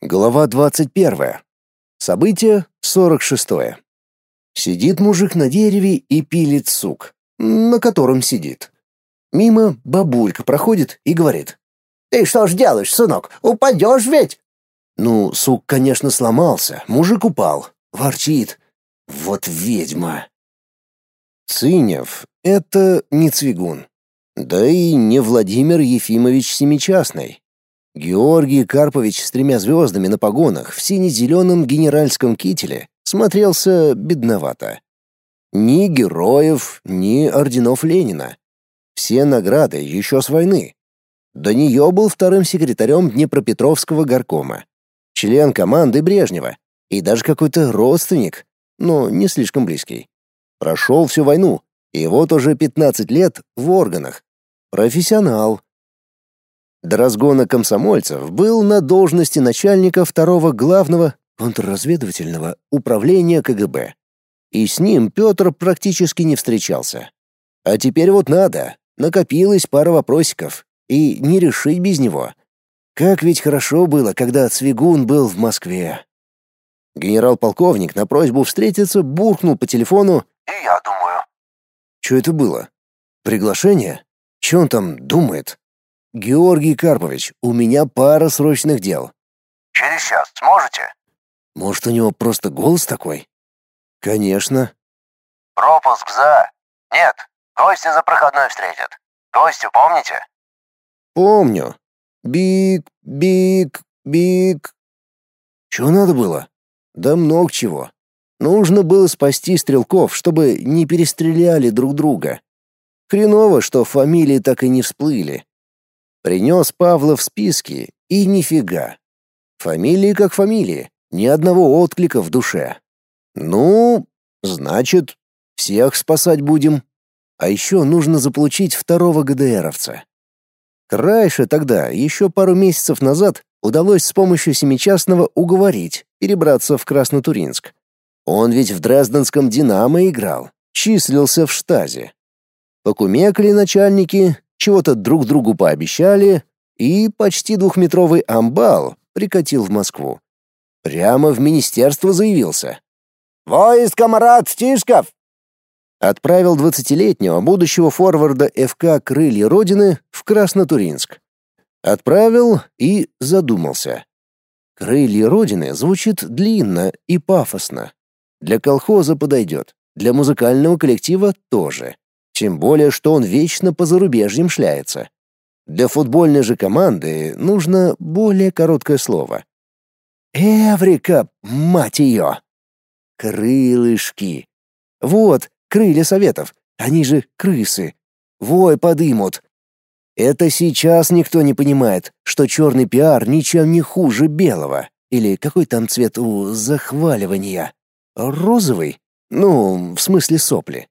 Глава 21. Событие 46. Сидит мужик на дереве и пилит сук, на котором сидит. Мимо бабулька проходит и говорит. «Ты что ж делаешь, сынок? Упадешь ведь?» Ну, сук, конечно, сломался, мужик упал, ворчит. Вот ведьма. Цинев — это не Цвигун. Да и не Владимир Ефимович Семичастный. Георгий Карпович с тремя звездами на погонах в сине-зеленом генеральском кителе смотрелся бедновато. Ни героев, ни орденов Ленина. Все награды еще с войны. До нее был вторым секретарем Днепропетровского горкома, член команды Брежнева и даже какой-то родственник, но не слишком близкий. Прошел всю войну, и вот уже 15 лет в органах. Профессионал, до разгона комсомольцев был на должности начальника второго главного контрразведывательного управления КГБ. И с ним Петр практически не встречался. А теперь вот надо, накопилось пара вопросиков, и не решить без него. Как ведь хорошо было, когда Цвигун был в Москве. Генерал-полковник на просьбу встретиться буркнул по телефону «И я думаю». Что это было? Приглашение? Че он там думает? Георгий Карпович, у меня пара срочных дел. Через час сможете? Может, у него просто голос такой? Конечно. Пропуск за. Нет, гости за проходной встретят. Гостю помните? Помню. Биг, биг, биг. Чего надо было? Да много чего. Нужно было спасти стрелков, чтобы не перестреляли друг друга. Хреново, что фамилии так и не всплыли. Принес Павла в списки, и нифига. Фамилии как фамилии, ни одного отклика в душе. Ну, значит, всех спасать будем. А еще нужно заполучить второго ГДРовца. Крайше тогда, еще пару месяцев назад, удалось с помощью семичастного уговорить перебраться в Краснотуринск. Он ведь в Дрезденском «Динамо» играл, числился в штазе. Покумекали начальники, чего-то друг другу пообещали, и почти двухметровый амбал прикатил в Москву. Прямо в министерство заявился. «Войск, комрад Стишков!» Отправил двадцатилетнего будущего форварда ФК «Крылья Родины» в Краснотуринск. Отправил и задумался. «Крылья Родины» звучит длинно и пафосно. Для колхоза подойдет, для музыкального коллектива тоже. Тем более, что он вечно по зарубежьям шляется. Для футбольной же команды нужно более короткое слово. Эврика, мать ее! Крылышки. Вот, крылья советов. Они же крысы. Вой подымут. Это сейчас никто не понимает, что черный пиар ничем не хуже белого. Или какой там цвет у захваливания? Розовый? Ну, в смысле сопли.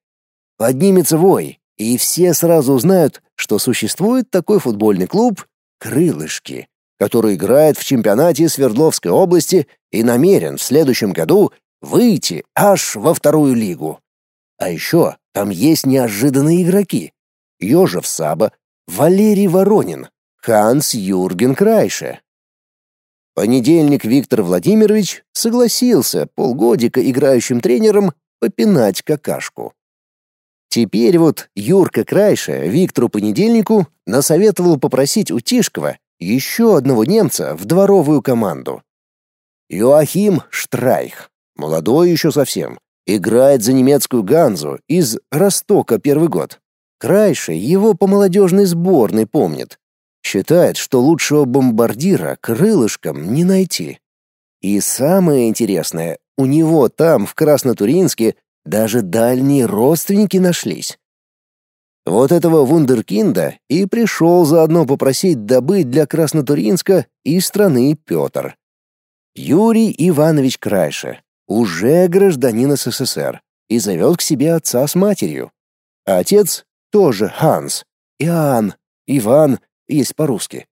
Поднимется вой, и все сразу узнают, что существует такой футбольный клуб «Крылышки», который играет в чемпионате Свердловской области и намерен в следующем году выйти аж во вторую лигу. А еще там есть неожиданные игроки. Ёжев Саба, Валерий Воронин, Ханс Юрген Крайше. Понедельник Виктор Владимирович согласился полгодика играющим тренером попинать какашку. Теперь вот Юрка Крайше Виктору Понедельнику насоветовал попросить у Тишкова еще одного немца в дворовую команду. Йоахим Штрайх, молодой еще совсем, играет за немецкую Ганзу из Ростока первый год. Крайше его по молодежной сборной помнит. Считает, что лучшего бомбардира крылышком не найти. И самое интересное, у него там, в Краснотуринске, даже дальние родственники нашлись. Вот этого вундеркинда и пришел заодно попросить добыть для Краснотуринска и страны Петр. Юрий Иванович Крайше, уже гражданин СССР, и зовет к себе отца с матерью. Отец тоже Ханс, Иоанн, Иван, есть по-русски.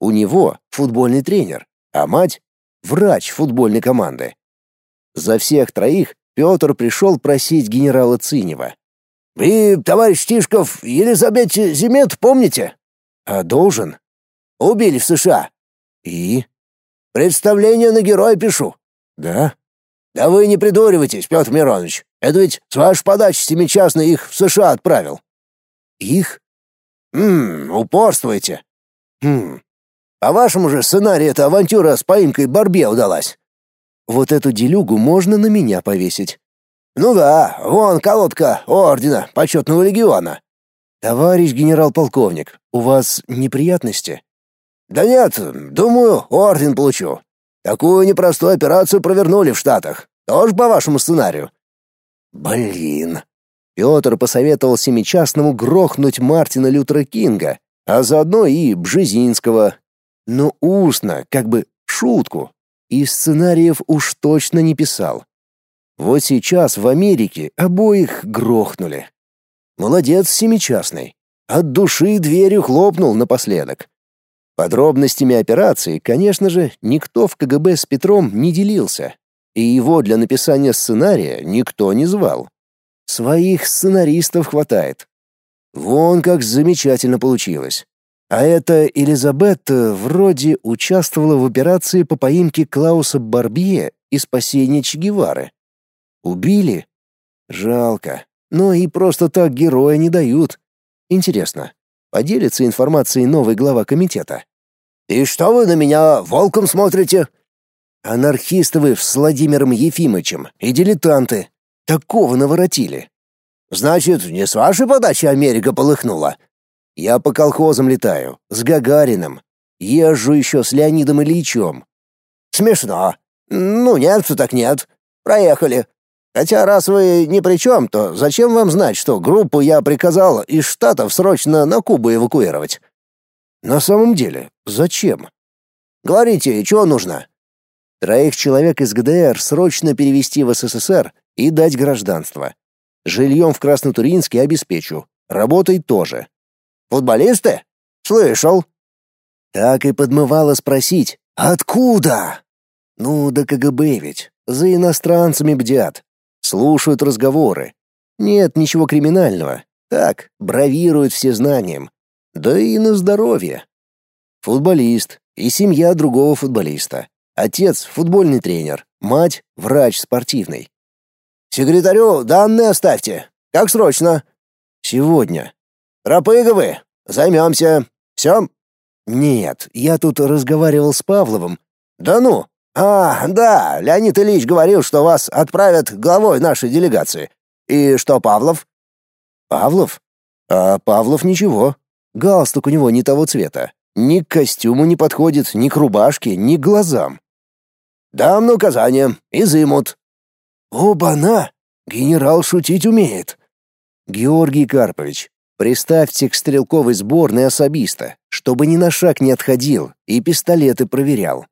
У него футбольный тренер, а мать — врач футбольной команды. За всех троих Петр пришел просить генерала Цинева. «Вы, товарищ Тишков, Елизавете Зимет помните?» «А должен?» «Убили в США». «И?» Представление на героя пишу». «Да?» «Да вы не придуривайтесь, Петр Миронович. Это ведь с вашей подачи семичастный их в США отправил». «Их?» «Ммм, упорствуете». «Хм, По-вашему же сценарий эта авантюра с поимкой Барбе удалась». Вот эту делюгу можно на меня повесить». «Ну да, вон колодка ордена почетного легиона». «Товарищ генерал-полковник, у вас неприятности?» «Да нет, думаю, орден получу. Такую непростую операцию провернули в Штатах. Тоже по вашему сценарию». «Блин». Петр посоветовал семичастному грохнуть Мартина Лютера Кинга, а заодно и Бжезинского. Но устно, как бы шутку. И сценариев уж точно не писал. Вот сейчас в Америке обоих грохнули. Молодец семичастный. От души дверью хлопнул напоследок. Подробностями операции, конечно же, никто в КГБ с Петром не делился, и его для написания сценария никто не звал. Своих сценаристов хватает. Вон как замечательно получилось. А эта Элизабет вроде участвовала в операции по поимке Клауса Барбье и спасении Че Гевары. Убили? Жалко. Но и просто так героя не дают. Интересно, поделится информацией новый глава комитета? «И что вы на меня волком смотрите?» Анархисты вы с Владимиром Ефимовичем и дилетанты. Такого наворотили. «Значит, не с вашей подачи Америка полыхнула?» Я по колхозам летаю, с Гагариным. Езжу еще с Леонидом Ильичем. «Смешно. Ну, нет, так нет. Проехали. Хотя раз вы ни при чем, то зачем вам знать, что группу я приказал из Штатов срочно на Кубу эвакуировать?» На самом деле, зачем? «Говорите, чего нужно?» Троих человек из ГДР срочно перевести в СССР и дать гражданство. Жильем в Краснотуринске обеспечу. Работой тоже. «Футболисты? Слышал». Так и подмывало спросить «Откуда?» Ну, да КГБ ведь. За иностранцами бдят. Слушают разговоры. Нет ничего криминального. Так, бравируют все знанием. Да и на здоровье. Футболист и семья другого футболиста. Отец — футбольный тренер, мать — врач спортивный. «Секретарю данные оставьте. Как срочно?» Сегодня. «Рапыговы, займемся. Все?» Нет, я тут разговаривал с Павловым. «Да ну! А, да, Леонид Ильич говорил, что вас отправят главой нашей делегации. И что Павлов?» Павлов? А Павлов ничего. Галстук у него не того цвета. Ни к костюму не подходит, ни к рубашке, ни к глазам. «Дам на указание. Изымут». Оба-на! Генерал шутить умеет. Георгий Карпович, приставьте к стрелковой сборной особиста, чтобы ни на шаг не отходил и пистолеты проверял.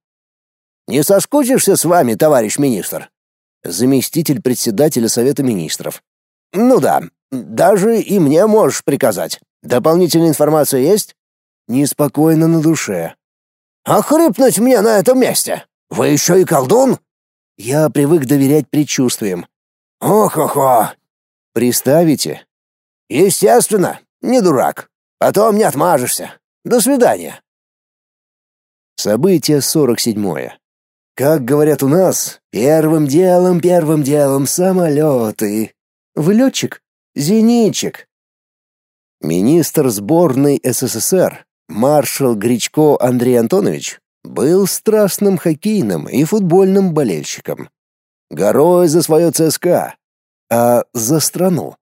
«Не соскучишься с вами, товарищ министр?» Заместитель председателя Совета министров. «Ну да, даже и мне можешь приказать. Дополнительная информация есть?» Неспокойно на душе. «А хрипнуть мне на этом месте? Вы еще и колдун?» Я привык доверять предчувствиям. «Ох-охо!» Приставите? «Естественно, не дурак. Потом не отмажешься. До свидания». Событие 47. Как говорят у нас, первым делом, первым делом самолеты. Вы летчик? Зенитчик. Министр сборной СССР, маршал Гречко Андрей Антонович, был страстным хоккейным и футбольным болельщиком. Горой за свое ЦСКА, а за страну.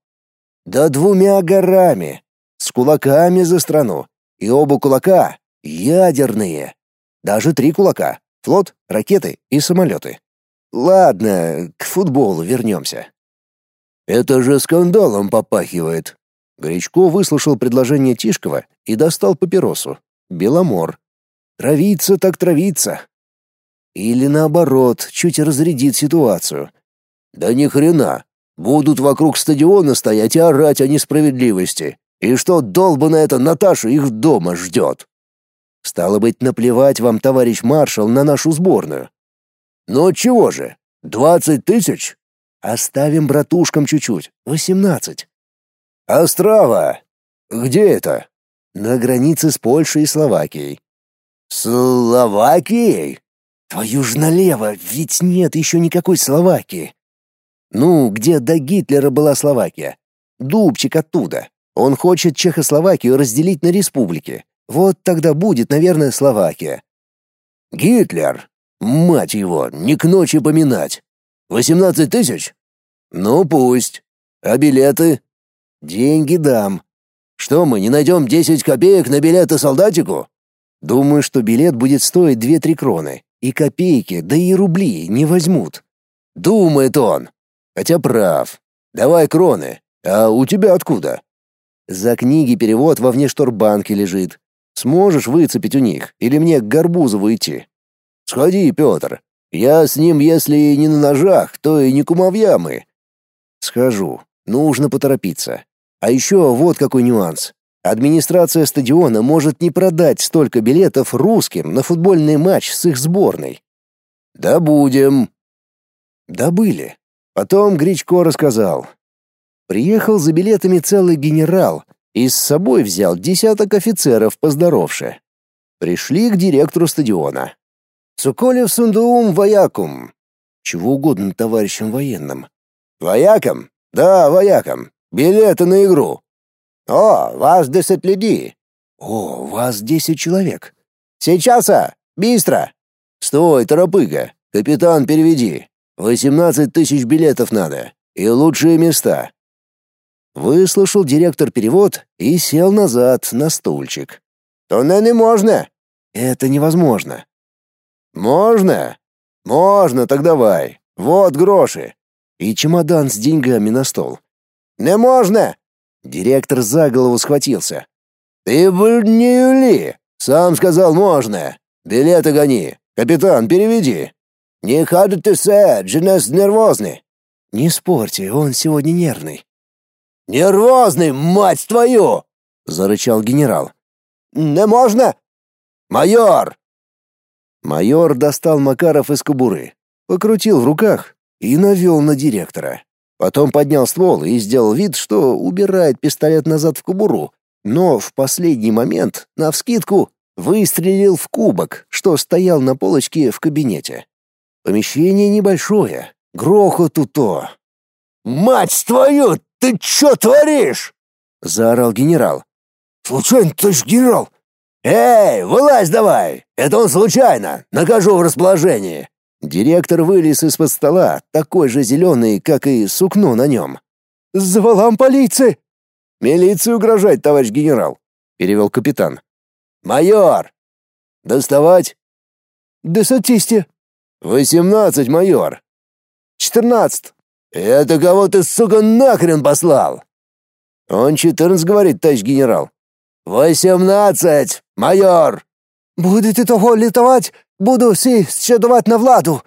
Да двумя горами, с кулаками за страну, и оба кулака ядерные. Даже три кулака — флот, ракеты и самолеты. Ладно, к футболу вернемся. «Это же скандалом попахивает», Горячко выслушал предложение Тишкова и достал папиросу. Беломор. Травиться так травиться. Или наоборот, чуть разрядит ситуацию. Да ни хрена. Будут вокруг стадиона стоять и орать о несправедливости. И что долбаная эта Наташа их дома ждет. Стало быть, наплевать вам, товарищ маршал, на нашу сборную. Но чего же? Двадцать тысяч? Оставим братушкам чуть-чуть. Восемнадцать. Острава. Где это? На границе с Польшей и Словакией. Словакией? Твою ж налево, ведь нет еще никакой Словакии. Ну, где до Гитлера была Словакия? Дубчик оттуда. Он хочет Чехословакию разделить на республики. Вот тогда будет, наверное, Словакия. Гитлер! Мать его, не к ночи поминать. Восемнадцать тысяч? Ну, пусть. А билеты? Деньги дам. Что, мы не найдем десять копеек на билеты солдатику? Думаю, что билет будет стоить две-три кроны. И копейки, да и рубли не возьмут. Думает он. Хотя прав. Давай кроны. А у тебя откуда? За книги перевод во внешторбанке лежит. Сможешь выцепить у них или мне к Горбузову идти? Сходи, Петр. Я с ним, если и не на ножах, то и не кумовья мы. Схожу. Нужно поторопиться. А еще вот какой нюанс. Администрация стадиона может не продать столько билетов русским на футбольный матч с их сборной. Да будем. Добыли. Потом Гречко рассказал. Приехал за билетами целый генерал и с собой взял десяток офицеров поздоровше. Пришли к директору стадиона. Цуколев сундуум воякум. Чего угодно товарищам военным. Воякам? Да, воякам. Билеты на игру. О, вас десять людей. О, вас десять человек. Сейчас, а, быстро. Стой, торопыга. Капитан, переведи. Восемнадцать тысяч билетов надо. И лучшие места. Выслушал директор перевод и сел назад на стульчик. То не можно. Это невозможно. Можно? Можно, так давай. Вот гроши. И чемодан с деньгами на стол. Не можно. Директор за голову схватился. Ты бы не юли. Сам сказал можно. Билеты гони. Капитан, переведи. Не ходите се, джинес нервозный. Не спорьте, он сегодня нервный. Нервозный, мать твою, зарычал генерал. Не можно? Майор. Майор достал Макаров из кобуры, покрутил в руках и навел на директора. Потом поднял ствол и сделал вид, что убирает пистолет назад в кобуру, но в последний момент, навскидку, выстрелил в кубок, что стоял на полочке в кабинете. Помещение небольшое, грохоту то. «Мать твою, ты что творишь?» — заорал генерал. «Случайно, товарищ генерал!» «Эй, вылазь давай! Это он случайно! Накажу в расположении!» Директор вылез из-под стола, такой же зеленый, как и сукно на нем. «Завалам полиции!» «Милиции угрожать, товарищ генерал», — перевел капитан. «Майор!» «Доставать?» «Десятисти». «Восемнадцать, майор». «Четырнадцать». «Это кого ты, сука, нахрен послал?» «Он четырнадцать говорит, товарищ генерал». «Восемнадцать, майор!» «Будете того литовать, Буду си щедовать на владу.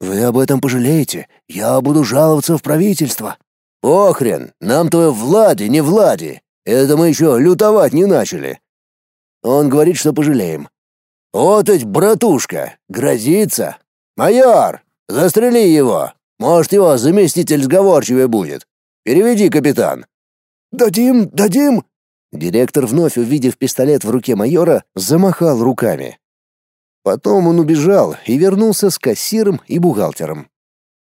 Вы об этом пожалеете. Я буду жаловаться в правительство. Охрен, нам твое Влади, не Влади. Это мы еще лютовать не начали. Он говорит, что пожалеем. Вот ведь братушка, грозится. Майор, застрели его. Может, его заместитель сговорчивее будет. Переведи, капитан. Дадим, дадим. Директор, вновь увидев пистолет в руке майора, замахал руками. Потом он убежал и вернулся с кассиром и бухгалтером.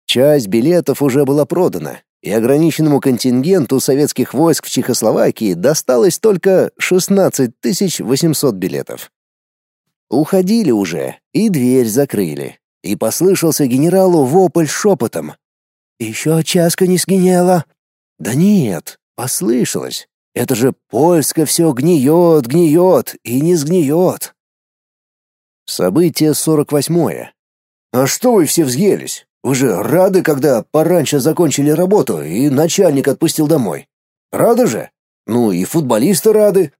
Часть билетов уже была продана, и ограниченному контингенту советских войск в Чехословакии досталось только 16 800 билетов. Уходили уже, и дверь закрыли, и послышался генералу вопль шепотом. «Еще часка не сгинела?» «Да нет, послышалось. Это же Польска все гниет, гниет и не сгниет». Событие сорок восьмое. А что вы все взъелись? Вы же рады, когда пораньше закончили работу и начальник отпустил домой? Рады же? Ну и футболисты рады.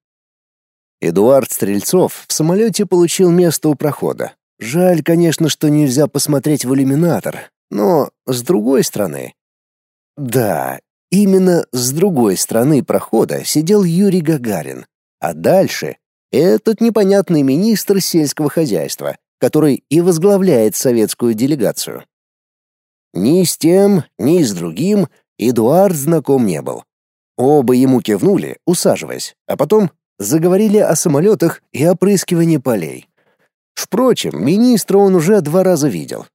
Эдуард Стрельцов в самолете получил место у прохода. Жаль, конечно, что нельзя посмотреть в иллюминатор, но с другой стороны... Да, именно с другой стороны прохода сидел Юрий Гагарин, а дальше этот непонятный министр сельского хозяйства, который и возглавляет советскую делегацию. Ни с тем, ни с другим Эдуард знаком не был. Оба ему кивнули, усаживаясь, а потом заговорили о самолетах и опрыскивании полей. Впрочем, министра он уже два раза видел.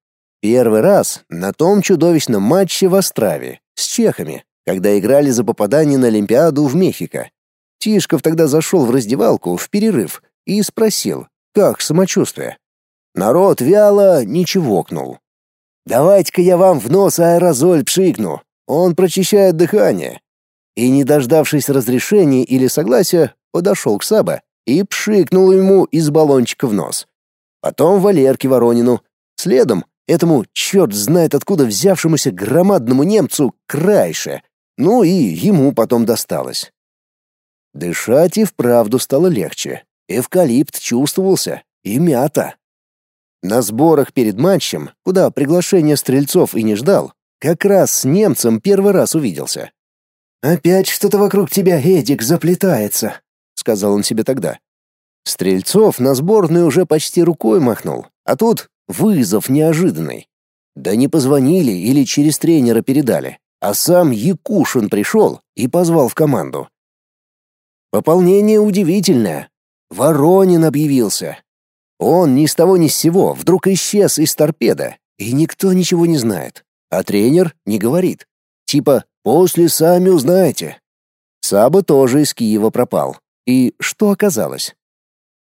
Первый раз на том чудовищном матче в Острове с чехами, когда играли за попадание на Олимпиаду в Мехико. Тишков тогда зашел в раздевалку в перерыв и спросил, как самочувствие. Народ вяло ничего кнул. «Давайте-ка я вам в нос аэрозоль пшикну, он прочищает дыхание». И, не дождавшись разрешения или согласия, подошел к Саба и пшикнул ему из баллончика в нос. Потом Валерке Воронину. Следом этому черт знает откуда взявшемуся громадному немцу Крайше. Ну и ему потом досталось. Дышать и вправду стало легче. Эвкалипт чувствовался. И мята. На сборах перед матчем, куда приглашение стрельцов и не ждал, как раз с немцем первый раз увиделся. «Опять что-то вокруг тебя, Эдик, заплетается», сказал он себе тогда. Стрельцов на сборную уже почти рукой махнул, а тут вызов неожиданный. Да не позвонили или через тренера передали, а сам Якушин пришел и позвал в команду. Пополнение удивительное. Воронин объявился. Он ни с того ни с сего вдруг исчез из торпеда, и никто ничего не знает. А тренер не говорит. Типа «после сами узнаете». Саба тоже из Киева пропал. И что оказалось?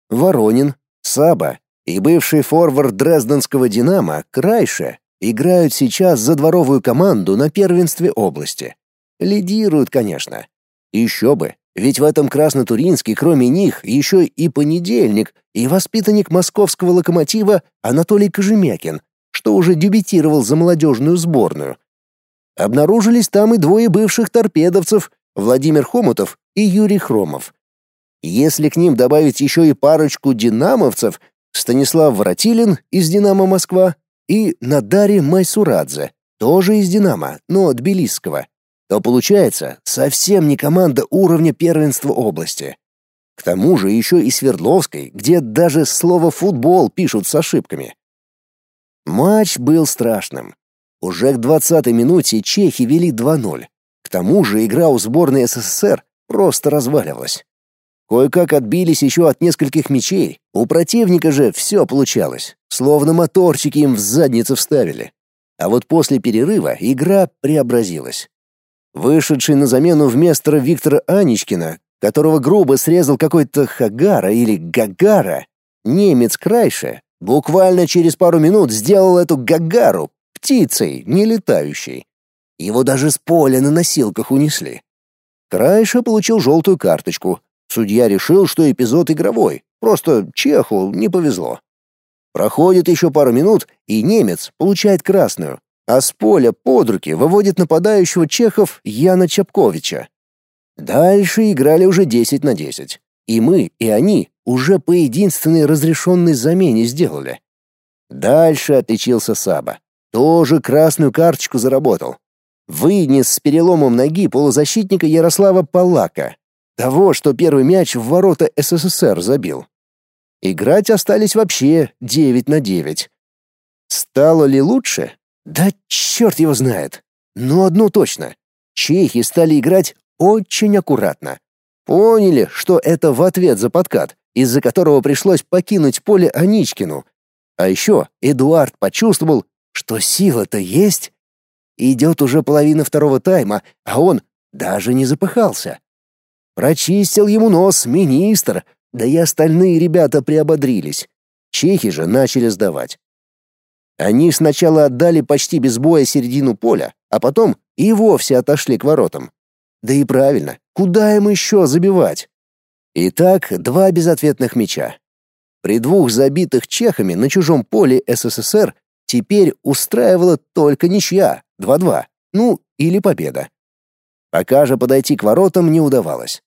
Воронин, Саба и бывший форвард Дрезденского «Динамо» Крайше играют сейчас за дворовую команду на первенстве области. Лидируют, конечно. Еще бы, ведь в этом Краснотуринске кроме них еще и понедельник, и воспитанник московского локомотива Анатолий Кожемякин, что уже дебютировал за молодежную сборную. Обнаружились там и двое бывших торпедовцев Владимир Хомутов и Юрий Хромов. Если к ним добавить еще и парочку динамовцев, Станислав Воротилин из «Динамо Москва» и Надари Майсурадзе, тоже из «Динамо», но Тбилисского, то получается совсем не команда уровня первенства области. К тому же еще и Свердловской, где даже слово «футбол» пишут с ошибками. Матч был страшным. Уже к 20-й минуте чехи вели 2-0. К тому же игра у сборной СССР просто разваливалась. Кое-как отбились еще от нескольких мячей. У противника же все получалось, словно моторчики им в задницу вставили. А вот после перерыва игра преобразилась. Вышедший на замену вместо Виктора Аничкина, которого грубо срезал какой-то Хагара или Гагара, немец Крайше, буквально через пару минут сделал эту Гагару птицей, не летающей. Его даже с поля на носилках унесли. Крайше получил желтую карточку, Судья решил, что эпизод игровой, просто Чеху не повезло. Проходит еще пару минут, и немец получает красную, а с поля под руки выводит нападающего чехов Яна Чапковича. Дальше играли уже 10 на 10. И мы, и они уже по единственной разрешенной замене сделали. Дальше отличился Саба. Тоже красную карточку заработал. Вынес с переломом ноги полузащитника Ярослава Палака, того, что первый мяч в ворота СССР забил. Играть остались вообще 9 на 9. Стало ли лучше? Да черт его знает. Но одно точно. Чехи стали играть очень аккуратно. Поняли, что это в ответ за подкат, из-за которого пришлось покинуть поле Аничкину. А еще Эдуард почувствовал, что сила-то есть. Идет уже половина второго тайма, а он даже не запыхался. Прочистил ему нос министр, да и остальные ребята приободрились. Чехи же начали сдавать. Они сначала отдали почти без боя середину поля, а потом и вовсе отошли к воротам. Да и правильно, куда им еще забивать? Итак, два безответных мяча. При двух забитых чехами на чужом поле СССР теперь устраивала только ничья, 2-2, ну или победа. Пока же подойти к воротам не удавалось.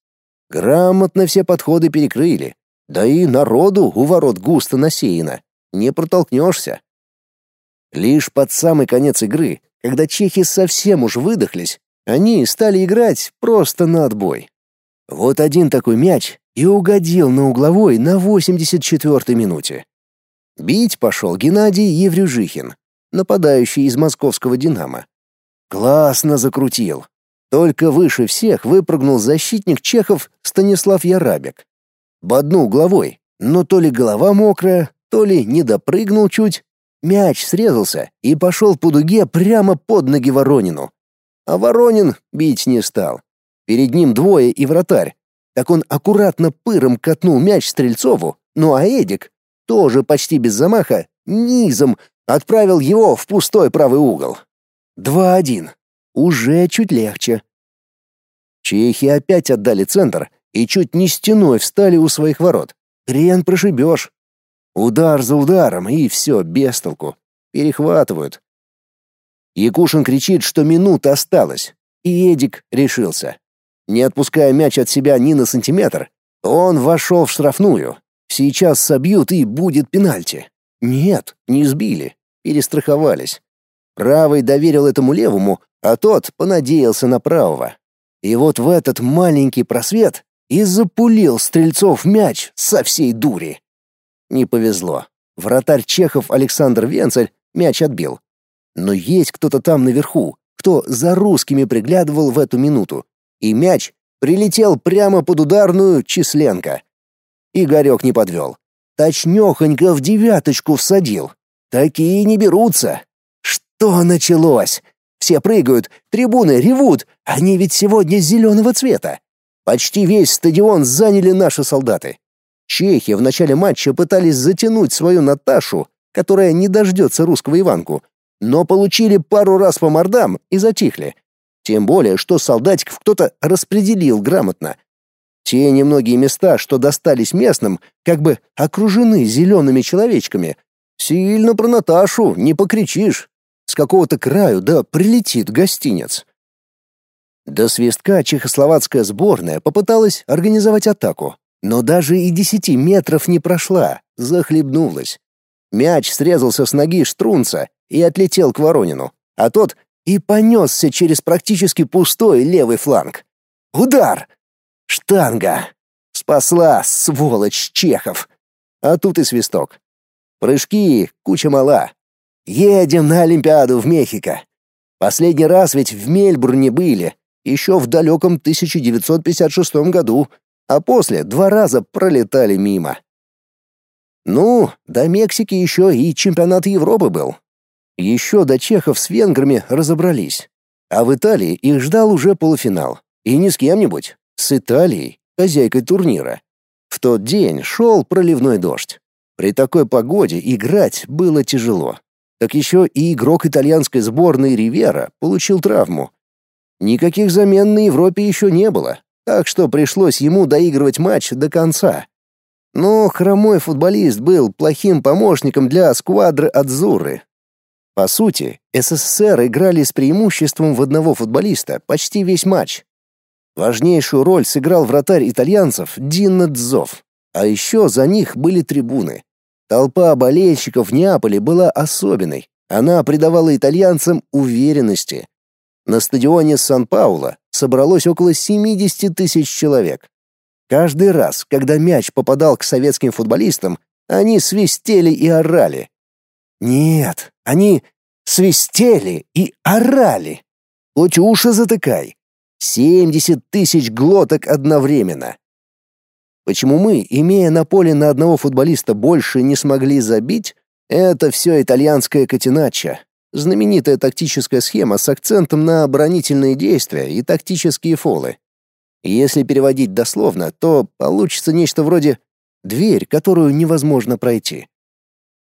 Грамотно все подходы перекрыли. Да и народу у ворот густо насеяно. Не протолкнешься. Лишь под самый конец игры, когда чехи совсем уж выдохлись, они стали играть просто на отбой. Вот один такой мяч и угодил на угловой на 84-й минуте. Бить пошел Геннадий Еврюжихин, нападающий из московского «Динамо». Классно закрутил. Только выше всех выпрыгнул защитник чехов Станислав Ярабек. Боднул головой, но то ли голова мокрая, то ли не допрыгнул чуть. Мяч срезался и пошел по дуге прямо под ноги Воронину. А Воронин бить не стал. Перед ним двое и вратарь. Так он аккуратно пыром катнул мяч Стрельцову, ну а Эдик, тоже почти без замаха, низом отправил его в пустой правый угол. Два один. Уже чуть легче. Чехи опять отдали центр и чуть не стеной встали у своих ворот. Хрен прошибешь. Удар за ударом, и все, без толку. Перехватывают. Якушин кричит, что минута осталась, и Эдик решился. Не отпуская мяч от себя ни на сантиметр, он вошел в штрафную. Сейчас собьют и будет пенальти. Нет, не сбили, перестраховались. Правый доверил этому левому, а тот понадеялся на правого. И вот в этот маленький просвет и запулил Стрельцов мяч со всей дури. Не повезло. Вратарь Чехов Александр Венцель мяч отбил. Но есть кто-то там наверху, кто за русскими приглядывал в эту минуту. И мяч прилетел прямо под ударную Численко. Игорек не подвел. Точнёхонько в девяточку всадил. Такие не берутся. Что началось? Все прыгают, трибуны ревут. Они ведь сегодня зеленого цвета. Почти весь стадион заняли наши солдаты. Чехи в начале матча пытались затянуть свою Наташу, которая не дождется русского Иванку, но получили пару раз по мордам и затихли. Тем более, что солдатиков кто-то распределил грамотно. Те немногие места, что достались местным, как бы окружены зелеными человечками. Сильно про Наташу не покричишь. С какого-то краю да прилетит гостинец. До свистка чехословацкая сборная попыталась организовать атаку, но даже и десяти метров не прошла, захлебнулась. Мяч срезался с ноги Штрунца и отлетел к Воронину, а тот и понесся через практически пустой левый фланг. Удар! Штанга! Спасла, сволочь, Чехов! А тут и свисток. Прыжки, куча мала. Едем на Олимпиаду в Мехико. Последний раз ведь в Мельбурне были, еще в далеком 1956 году, а после два раза пролетали мимо. Ну, до Мексики еще и чемпионат Европы был. Еще до чехов с венграми разобрались. А в Италии их ждал уже полуфинал. И не с кем-нибудь, с Италией, хозяйкой турнира. В тот день шел проливной дождь. При такой погоде играть было тяжело. Так еще и игрок итальянской сборной Ривера получил травму. Никаких замен на Европе еще не было, так что пришлось ему доигрывать матч до конца. Но хромой футболист был плохим помощником для сквадры Адзуры. По сути, СССР играли с преимуществом в одного футболиста почти весь матч. Важнейшую роль сыграл вратарь итальянцев Динно Дзов, а еще за них были трибуны. Толпа болельщиков в Неаполе была особенной. Она придавала итальянцам уверенности. На стадионе Сан-Пауло собралось около 70 тысяч человек. Каждый раз, когда мяч попадал к советским футболистам, они свистели и орали. Нет, они свистели и орали. Хоть уши затыкай. 70 тысяч глоток одновременно. Почему мы, имея на поле на одного футболиста больше, не смогли забить, это все итальянская катенача, знаменитая тактическая схема с акцентом на оборонительные действия и тактические фолы. Если переводить дословно, то получится нечто вроде «дверь, которую невозможно пройти».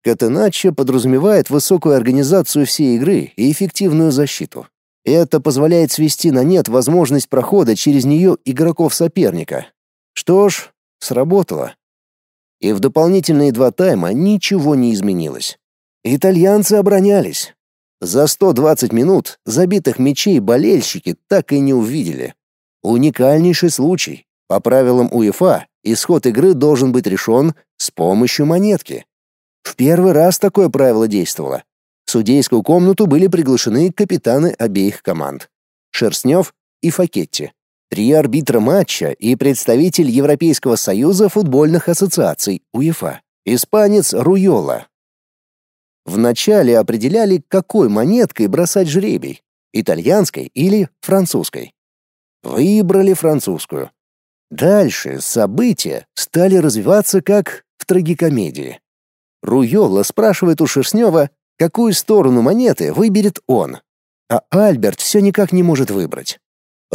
Катенача подразумевает высокую организацию всей игры и эффективную защиту. Это позволяет свести на нет возможность прохода через нее игроков соперника. Что ж, сработало. И в дополнительные два тайма ничего не изменилось. Итальянцы оборонялись. За 120 минут забитых мячей болельщики так и не увидели. Уникальнейший случай. По правилам УЕФА исход игры должен быть решен с помощью монетки. В первый раз такое правило действовало. В судейскую комнату были приглашены капитаны обеих команд — Шерстнев и Факетти. Три арбитра матча и представитель Европейского союза футбольных ассоциаций УЕФА, испанец Руйола. Вначале определяли, какой монеткой бросать жребий — итальянской или французской. Выбрали французскую. Дальше события стали развиваться как в трагикомедии. Руйола спрашивает у Шерстнева, какую сторону монеты выберет он. А Альберт все никак не может выбрать.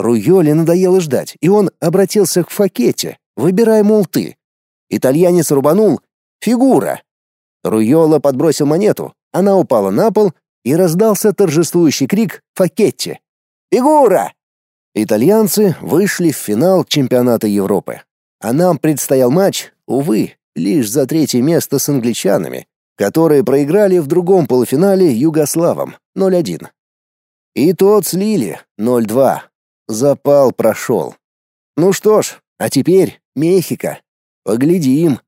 Руйоле надоело ждать, и он обратился к Факете, выбирая, мол, ты. Итальянец рубанул «Фигура». Руйола подбросил монету, она упала на пол, и раздался торжествующий крик «Факетти». «Фигура!» Итальянцы вышли в финал чемпионата Европы. А нам предстоял матч, увы, лишь за третье место с англичанами, которые проиграли в другом полуфинале югославам 0-1. И тот слили 0-2. Запал прошел. Ну что ж, а теперь Мехико. Поглядим,